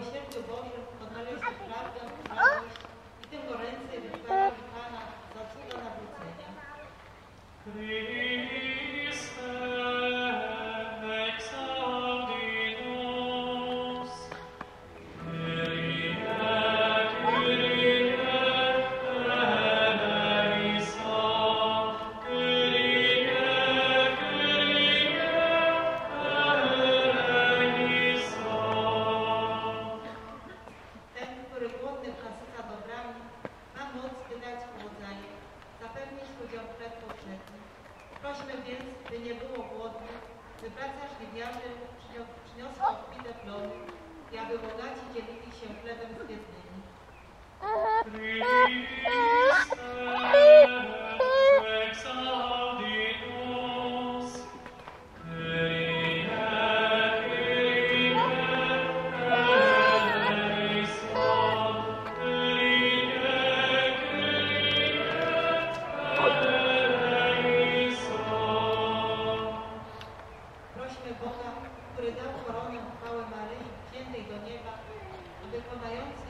i'm sorry Prośmy więc, by nie było głodnych, by praca żliwiarzy przynio- przyniosła obfite plony i aby bogaci dzielili się Prośmy Boga, który dał koronę chwały Maryi, wziętej do nieba, aby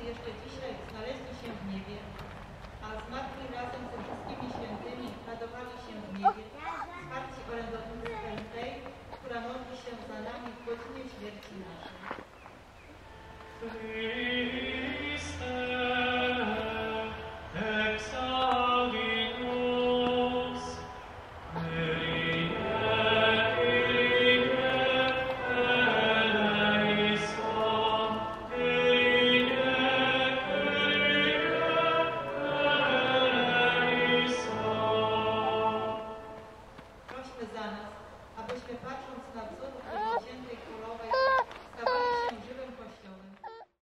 jeszcze dzisiaj znaleźli się w niebie,